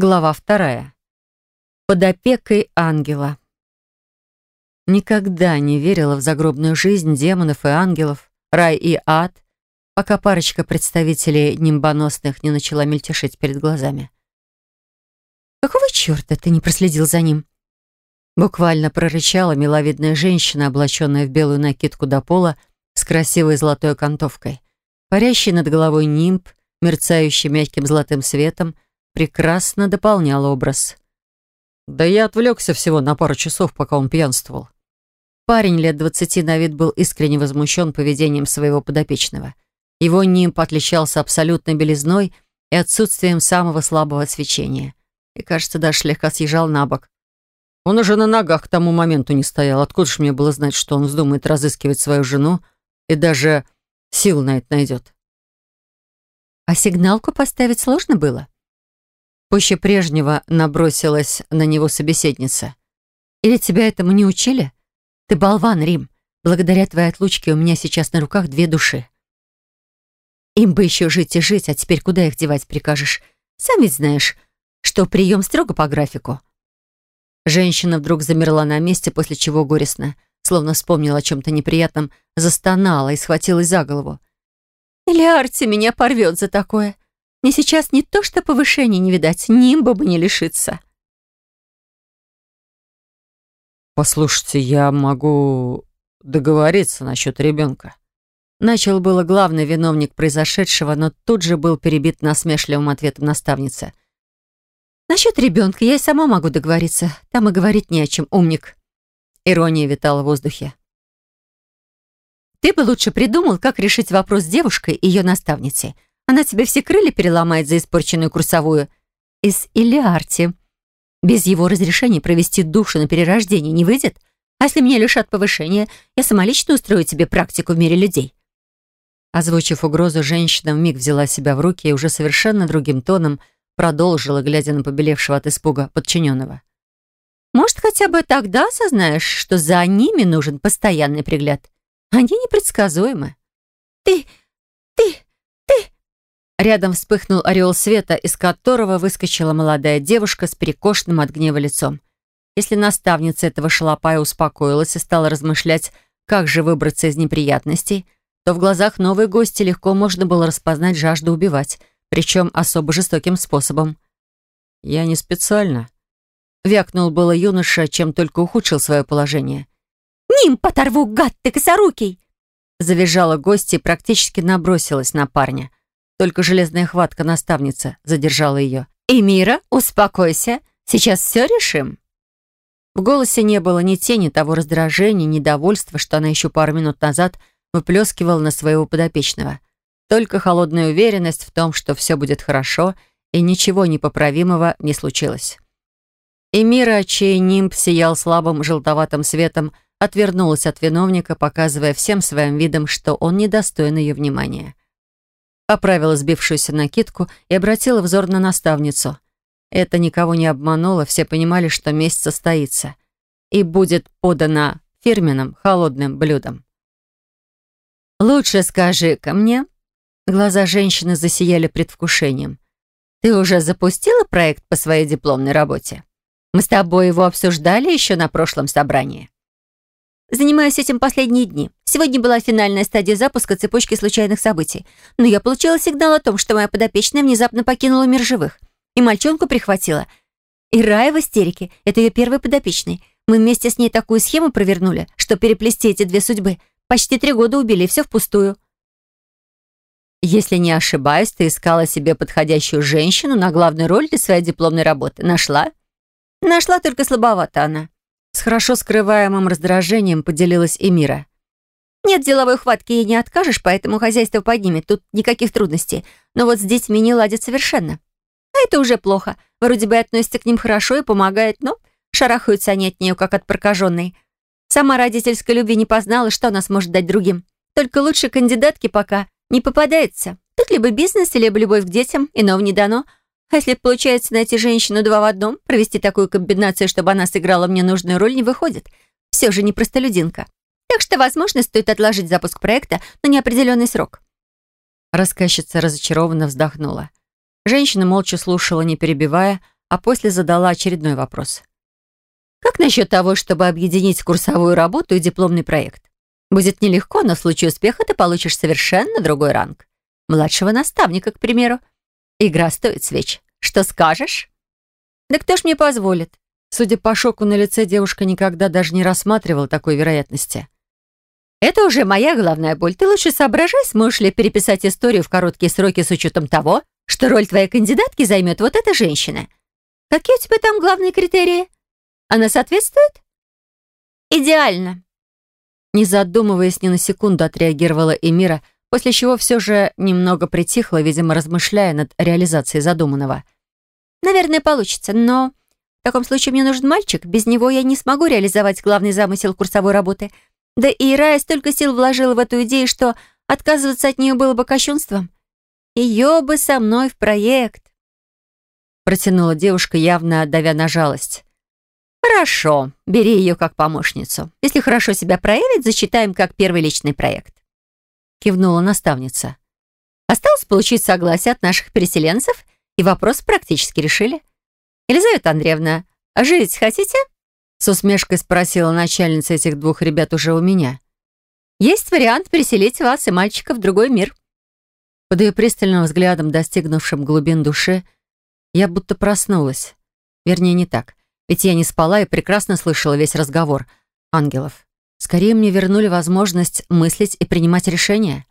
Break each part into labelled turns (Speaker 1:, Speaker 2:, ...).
Speaker 1: Глава вторая. Под опекой ангела. Никогда не верила в загробную жизнь демонов и ангелов, рай и ад, пока парочка представителей нимбоносных не начала мельтешить перед глазами. «Какого черта ты не проследил за ним?» Буквально прорычала миловидная женщина, облаченная в белую накидку до пола с красивой золотой окантовкой. Парящий над головой нимб, мерцающий мягким золотым светом — прекрасно дополнял образ. Да я отвлекся всего на пару часов, пока он пьянствовал. Парень лет двадцати на вид был искренне возмущен поведением своего подопечного. Его нимб отличался абсолютной белизной и отсутствием самого слабого свечения. И, кажется, даже слегка съезжал на бок. Он уже на ногах к тому моменту не стоял. Откуда ж мне было знать, что он вздумает разыскивать свою жену и даже сил на это найдет? А сигналку поставить сложно было? Пуще прежнего набросилась на него собеседница. «Или тебя этому не учили? Ты болван, Рим. Благодаря твоей отлучке у меня сейчас на руках две души. Им бы еще жить и жить, а теперь куда их девать прикажешь? Сам ведь знаешь, что прием строго по графику». Женщина вдруг замерла на месте, после чего горестно, словно вспомнила о чем-то неприятном, застонала и схватилась за голову. «Или Арти меня порвет за такое. Мне сейчас не то что повышения не видать, нимба бы не лишиться.
Speaker 2: «Послушайте, я могу договориться насчет ребенка».
Speaker 1: Начал было главный виновник произошедшего, но тут же был перебит насмешливым ответом наставницы. «Насчет ребенка я и сама могу договориться. Там и говорить не о чем, умник». Ирония витала в воздухе. «Ты бы лучше придумал, как решить вопрос с девушкой и ее наставницей. Она тебе все крылья переломает за испорченную курсовую. Из Илиарти. Без его разрешения провести душу на перерождение не выйдет. А если меня лишат повышения, я сама лично устрою тебе практику в мире людей». Озвучив угрозу, женщина вмиг взяла себя в руки и уже совершенно другим тоном продолжила, глядя на побелевшего от испуга подчиненного. «Может, хотя бы тогда осознаешь, что за ними нужен постоянный пригляд? Они непредсказуемы». «Ты... ты... Рядом вспыхнул ореол света, из которого выскочила молодая девушка с перекошенным от гнева лицом. Если наставница этого шалопая успокоилась и стала размышлять, как же выбраться из неприятностей, то в глазах новой гости легко можно было распознать жажду убивать, причем особо жестоким способом.
Speaker 2: «Я не специально», —
Speaker 1: вякнул было юноша, чем только ухудшил свое положение. «Ним поторву, гад ты косорукий!» Завизжала гостья и практически набросилась на парня — только железная хватка наставница задержала ее. «Эмира, успокойся. Сейчас все решим». В голосе не было ни тени того раздражения, недовольства, что она еще пару минут назад выплескивала на своего подопечного. Только холодная уверенность в том, что все будет хорошо и ничего непоправимого не случилось. Эмира, чей нимб сиял слабым желтоватым светом, отвернулась от виновника, показывая всем своим видом, что он недостоин ее внимания поправила сбившуюся накидку и обратила взор на наставницу. Это никого не обмануло, все понимали, что месть состоится и будет подана фирменным холодным блюдом. «Лучше скажи-ка мне...» Глаза женщины засияли предвкушением. «Ты уже запустила проект по своей дипломной работе? Мы с тобой его обсуждали еще на прошлом собрании». Занимаюсь этим последние дни. Сегодня была финальная стадия запуска цепочки случайных событий. Но я получила сигнал о том, что моя подопечная внезапно покинула мир живых. И мальчонку прихватила. И Рая в истерике. Это ее первый подопечный. Мы вместе с ней такую схему провернули, что переплести эти две судьбы. Почти три года убили, и все впустую. Если не ошибаюсь, ты искала себе подходящую женщину на главную роль для своей дипломной работы. Нашла? Нашла, только слабовато она. С хорошо скрываемым раздражением поделилась Эмира. «Нет деловой хватки ей не откажешь, поэтому хозяйство поднимет, тут никаких трудностей. Но вот с детьми не ладят совершенно. А это уже плохо. Вроде бы относится к ним хорошо и помогает, но шарахаются они от нее, как от прокаженной. Сама родительской любви не познала, что она сможет дать другим. Только лучшей кандидатки пока не попадается. Тут либо бизнес, либо любовь к детям, иного не дано — а если получается найти женщину два в одном, провести такую комбинацию, чтобы она сыграла мне нужную роль, не выходит. Все же не простолюдинка. Так что, возможно, стоит отложить запуск проекта на неопределенный срок». Рассказчица разочарованно вздохнула. Женщина молча слушала, не перебивая, а после задала очередной вопрос. «Как насчет того, чтобы объединить курсовую работу и дипломный проект? Будет нелегко, но в случае успеха ты получишь совершенно другой ранг. Младшего наставника, к примеру. Игра стоит свеч. Что скажешь?» «Да кто ж мне позволит?»
Speaker 2: Судя по шоку на лице, девушка никогда даже не рассматривала такой вероятности.
Speaker 1: «Это уже моя главная боль. Ты лучше соображай, сможешь ли переписать историю в короткие сроки с учетом того, что роль твоей кандидатки займет вот эта женщина. Какие у тебя там главные критерии? Она соответствует?» «Идеально».
Speaker 2: Не задумываясь ни на секунду, отреагировала Эмира, после чего все же немного притихла, видимо, размышляя над реализацией задуманного.
Speaker 1: «Наверное, получится, но в таком случае мне нужен мальчик. Без него я не смогу реализовать главный замысел курсовой работы. Да и Рая столько сил вложила в эту идею, что отказываться от нее было бы кощунством. Ее бы со мной в проект.
Speaker 2: Протянула девушка, явно давя на жалость.
Speaker 1: «Хорошо, бери ее как помощницу. Если хорошо себя проявит, засчитаем как первый личный проект». Кивнула наставница. Осталось получить согласие от наших переселенцев, и вопрос практически решили. «Елизавета Андреевна, а жить хотите?»
Speaker 2: С усмешкой спросила начальница этих двух ребят уже у меня.
Speaker 1: «Есть вариант переселить вас и мальчика в другой мир».
Speaker 2: Под ее пристальным взглядом, достигнувшим глубин души, я будто проснулась. Вернее, не так. Ведь я не спала и прекрасно слышала весь разговор ангелов. Скорее мне вернули возможность мыслить и принимать решения.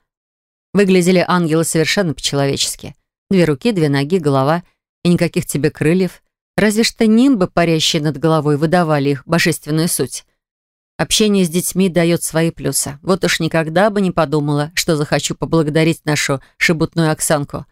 Speaker 2: Выглядели ангелы совершенно по-человечески. Две руки, две ноги, голова и никаких тебе крыльев. Разве что нимбы, парящие над головой, выдавали их божественную суть. Общение с детьми дает свои плюсы. Вот уж никогда бы не подумала, что захочу поблагодарить нашу шебутную Оксанку.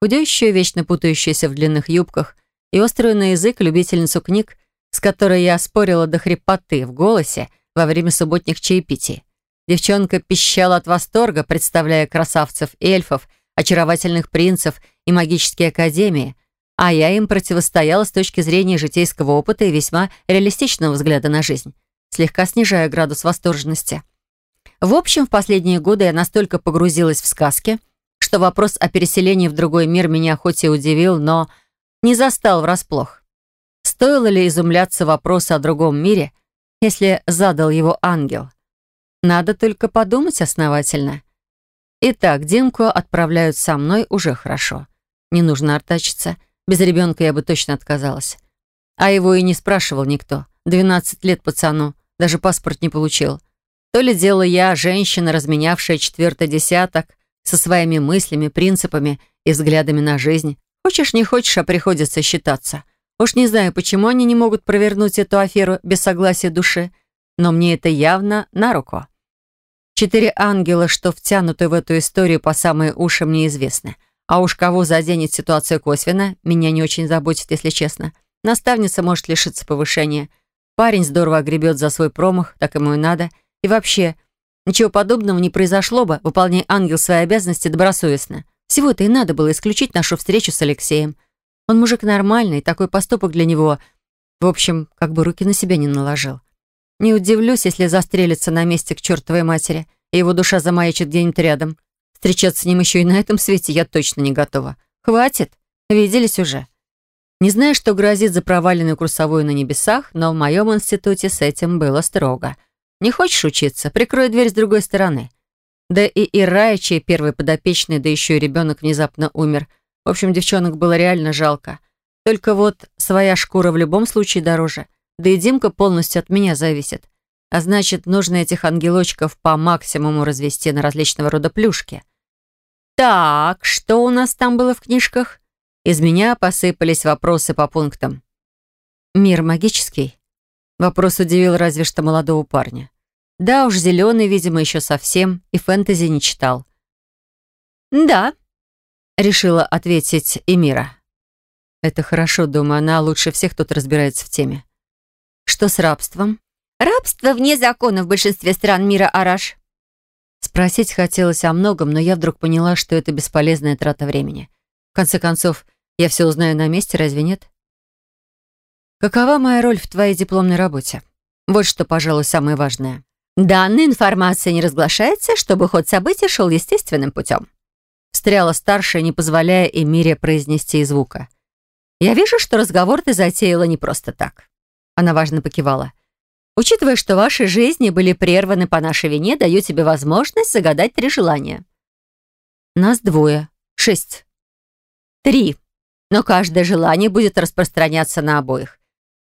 Speaker 2: Худеющую, вечно путающуюся в длинных юбках и острую на язык любительницу книг, с которой я спорила до хрипоты в голосе во время субботних чаепитий. Девчонка пищала от восторга, представляя красавцев, эльфов, очаровательных принцев и магические академии, а я им противостояла с точки зрения житейского опыта и весьма реалистичного взгляда на жизнь, слегка снижая градус восторженности. В общем, в последние годы я настолько погрузилась в сказки, что вопрос о переселении в другой мир меня хоть и удивил, но не застал врасплох. Стоило ли изумляться вопросу о другом мире, если задал его ангел? Надо только подумать основательно. Итак, Димку отправляют со мной уже хорошо. Не нужно артачиться. Без ребенка я бы точно отказалась. А его и не спрашивал никто. 12 лет пацану, даже паспорт не получил. То ли дело я, женщина, разменявшая четвертый десяток, со своими мыслями, принципами и взглядами на жизнь. Хочешь, не хочешь, а приходится считаться. Уж не знаю, почему они не могут провернуть эту аферу без согласия души, но мне это явно на руку. Четыре ангела, что втянуты в эту историю по самые уши, мне известны. А уж кого заденет ситуация косвенно, меня не очень заботит, если честно. Наставница может лишиться повышения. Парень здорово огребет за свой промах, так ему и надо. И вообще, ничего подобного не произошло бы, выполняя ангел свои обязанности добросовестно. Всего-то и надо было исключить нашу встречу с Алексеем. Он мужик нормальный, такой поступок для него... В общем, как бы руки на себя не наложил. Не удивлюсь, если застрелится на месте к чертовой матери, и его душа замаячит где-нибудь рядом. Встречаться с ним еще и на этом свете я точно не готова. Хватит. Виделись уже. Не знаю, что грозит за проваленную курсовую на небесах, но в моем институте с этим было строго. Не хочешь учиться? Прикрой дверь с другой стороны. Да и Ирая, чей первый подопечный, да еще и ребенок внезапно умер. В общем, девчонок было реально жалко. Только вот своя шкура в любом случае дороже. Да и Димка полностью от меня зависит. А значит, нужно этих ангелочков по максимуму развести на различного рода плюшки. «Так, что у нас там было в книжках?» Из меня посыпались вопросы по пунктам. «Мир магический?» Вопрос удивил разве что молодого парня. Да уж, зеленый, видимо, еще совсем, и фэнтези не читал.
Speaker 1: «Да», —
Speaker 2: решила ответить Эмира. «Это хорошо, думаю, она лучше всех тут разбирается в теме. Что с рабством?»
Speaker 1: «Рабство вне закона в большинстве стран мира, Араш»,
Speaker 2: Спросить хотелось о многом, но я вдруг поняла, что это бесполезная трата времени. В конце концов, я все узнаю на месте, разве нет? Какова моя роль в твоей дипломной работе? Вот что, пожалуй, самое важное.
Speaker 1: Данная информация не разглашается, чтобы ход событий шел естественным путем.
Speaker 2: Встряла старшая, не позволяя Эмире произнести и звука.
Speaker 1: «Я вижу, что разговор ты затеяла не просто так». Она важно покивала. «Учитывая, что ваши жизни были прерваны по нашей вине, даю тебе возможность загадать три желания». «Нас двое. Шесть». «Три. Но каждое желание будет распространяться на обоих».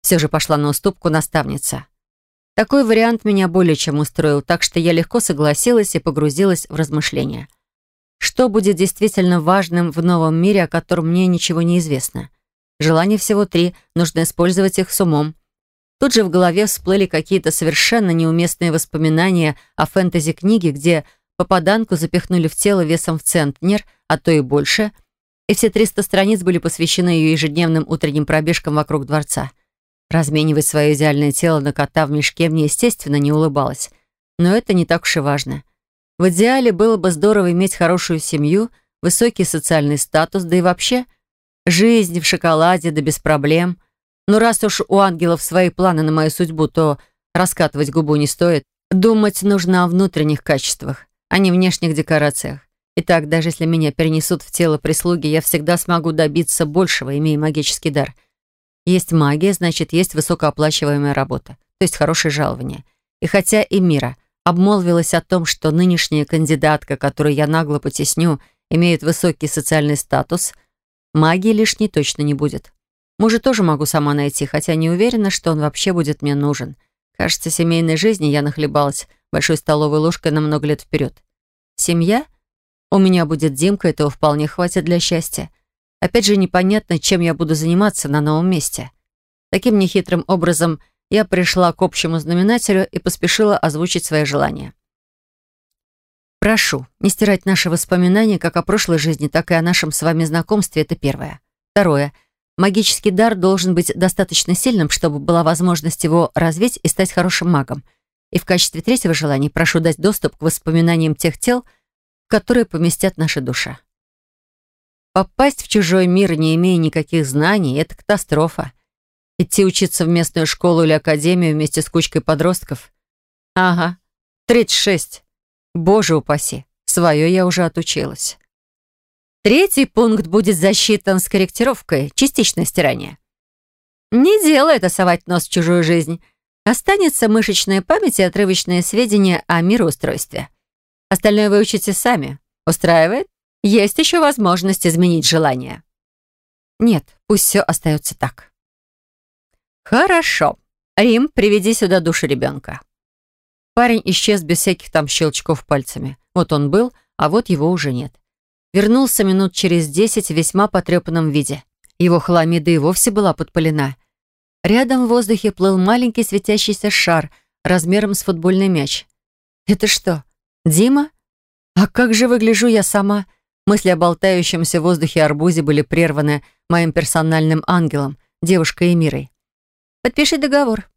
Speaker 1: Все же пошла на уступку наставница. Такой вариант меня более чем устроил, так что я легко согласилась и погрузилась в размышления. Что будет действительно важным в новом мире, о котором мне ничего не известно? Желаний всего три, нужно использовать их с умом. Тут же в голове всплыли какие-то совершенно неуместные воспоминания о фэнтези-книге, где попаданку запихнули в тело весом в центнер, а то и больше, и все 300 страниц были посвящены ее ежедневным утренним пробежкам вокруг дворца. Разменивать свое идеальное тело на кота в мешке мне, естественно, не улыбалось. Но это не так уж и важно. В идеале было бы здорово иметь хорошую семью, высокий социальный статус, да и вообще жизнь в шоколаде, да без проблем. Но раз уж у ангелов свои планы на мою судьбу, то раскатывать губу не стоит. Думать нужно о внутренних качествах, а не внешних декорациях. Итак, даже если меня перенесут в тело прислуги, я всегда смогу добиться большего, имея магический дар — есть магия, значит, есть высокооплачиваемая работа, то есть хорошее жалование. И хотя Эмира обмолвилась о том, что нынешняя кандидатка, которую я нагло потесню, имеет высокий социальный статус, магии лишней точно не будет. Мужа тоже могу сама найти, хотя не уверена, что он вообще будет мне нужен. Кажется, семейной жизни я нахлебалась большой столовой ложкой на много лет вперед. Семья? У меня будет Димка, этого вполне хватит для счастья. Опять же, непонятно, чем я буду заниматься на новом месте. Таким нехитрым образом я пришла к общему знаменателю и поспешила озвучить свои желания. Прошу, не стирать наши воспоминания как о прошлой жизни, так и о нашем с вами знакомстве, это первое. Второе. Магический дар должен быть достаточно сильным, чтобы была возможность его развить и стать хорошим магом. И в качестве третьего желания прошу дать доступ к воспоминаниям тех тел, в которые поместят наши души. Попасть в чужой мир, не имея никаких знаний, это катастрофа. Идти учиться в местную школу или академию вместе с кучкой подростков? Ага, 36. Боже упаси, свое я уже отучилась. Третий пункт будет засчитан с корректировкой, частичное стирание. Не делай это совать нос в чужую жизнь. Останется мышечная память и отрывочные сведения о мироустройстве. Остальное вы учите сами. Устраивает? Есть еще возможность изменить желание. Нет, пусть все остается так. Хорошо. Рим, приведи сюда душу ребенка. Парень исчез без всяких там щелчков пальцами. Вот он был, а вот его уже нет. Вернулся минут через десять в весьма потрепанном виде. Его хламида и вовсе была подпалена. Рядом в воздухе плыл маленький светящийся шар размером с футбольный мяч. «Это что, Дима? А как же выгляжу я сама?» Мысли о болтающемся в воздухе арбузе были прерваны моим персональным ангелом, девушкой Эмирой. «Подпиши договор».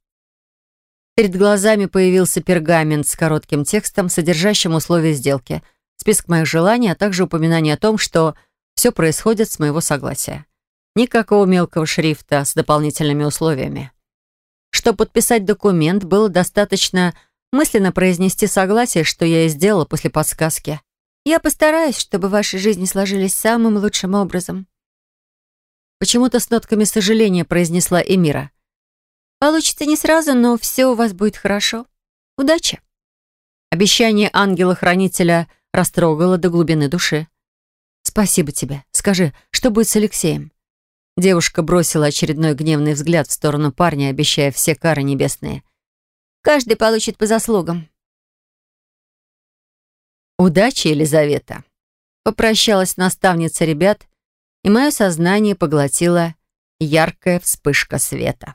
Speaker 1: Перед глазами появился пергамент с коротким текстом, содержащим условия сделки, список моих желаний, а также упоминание о том, что все происходит с моего согласия. Никакого мелкого шрифта с дополнительными условиями. Чтобы подписать документ, было достаточно мысленно произнести согласие, что я и сделала после подсказки. Я постараюсь, чтобы ваши жизни сложились самым лучшим образом». Почему-то с нотками сожаления произнесла Эмира. «Получится не сразу, но все у вас будет хорошо. Удачи!» Обещание ангела-хранителя растрогало до глубины души. «Спасибо тебе. Скажи, что будет с Алексеем?» Девушка бросила очередной гневный взгляд в сторону парня, обещая все кары небесные. «Каждый получит по заслугам. «Удачи, Елизавета!» Попрощалась наставница ребят, и мое сознание поглотила яркая вспышка света.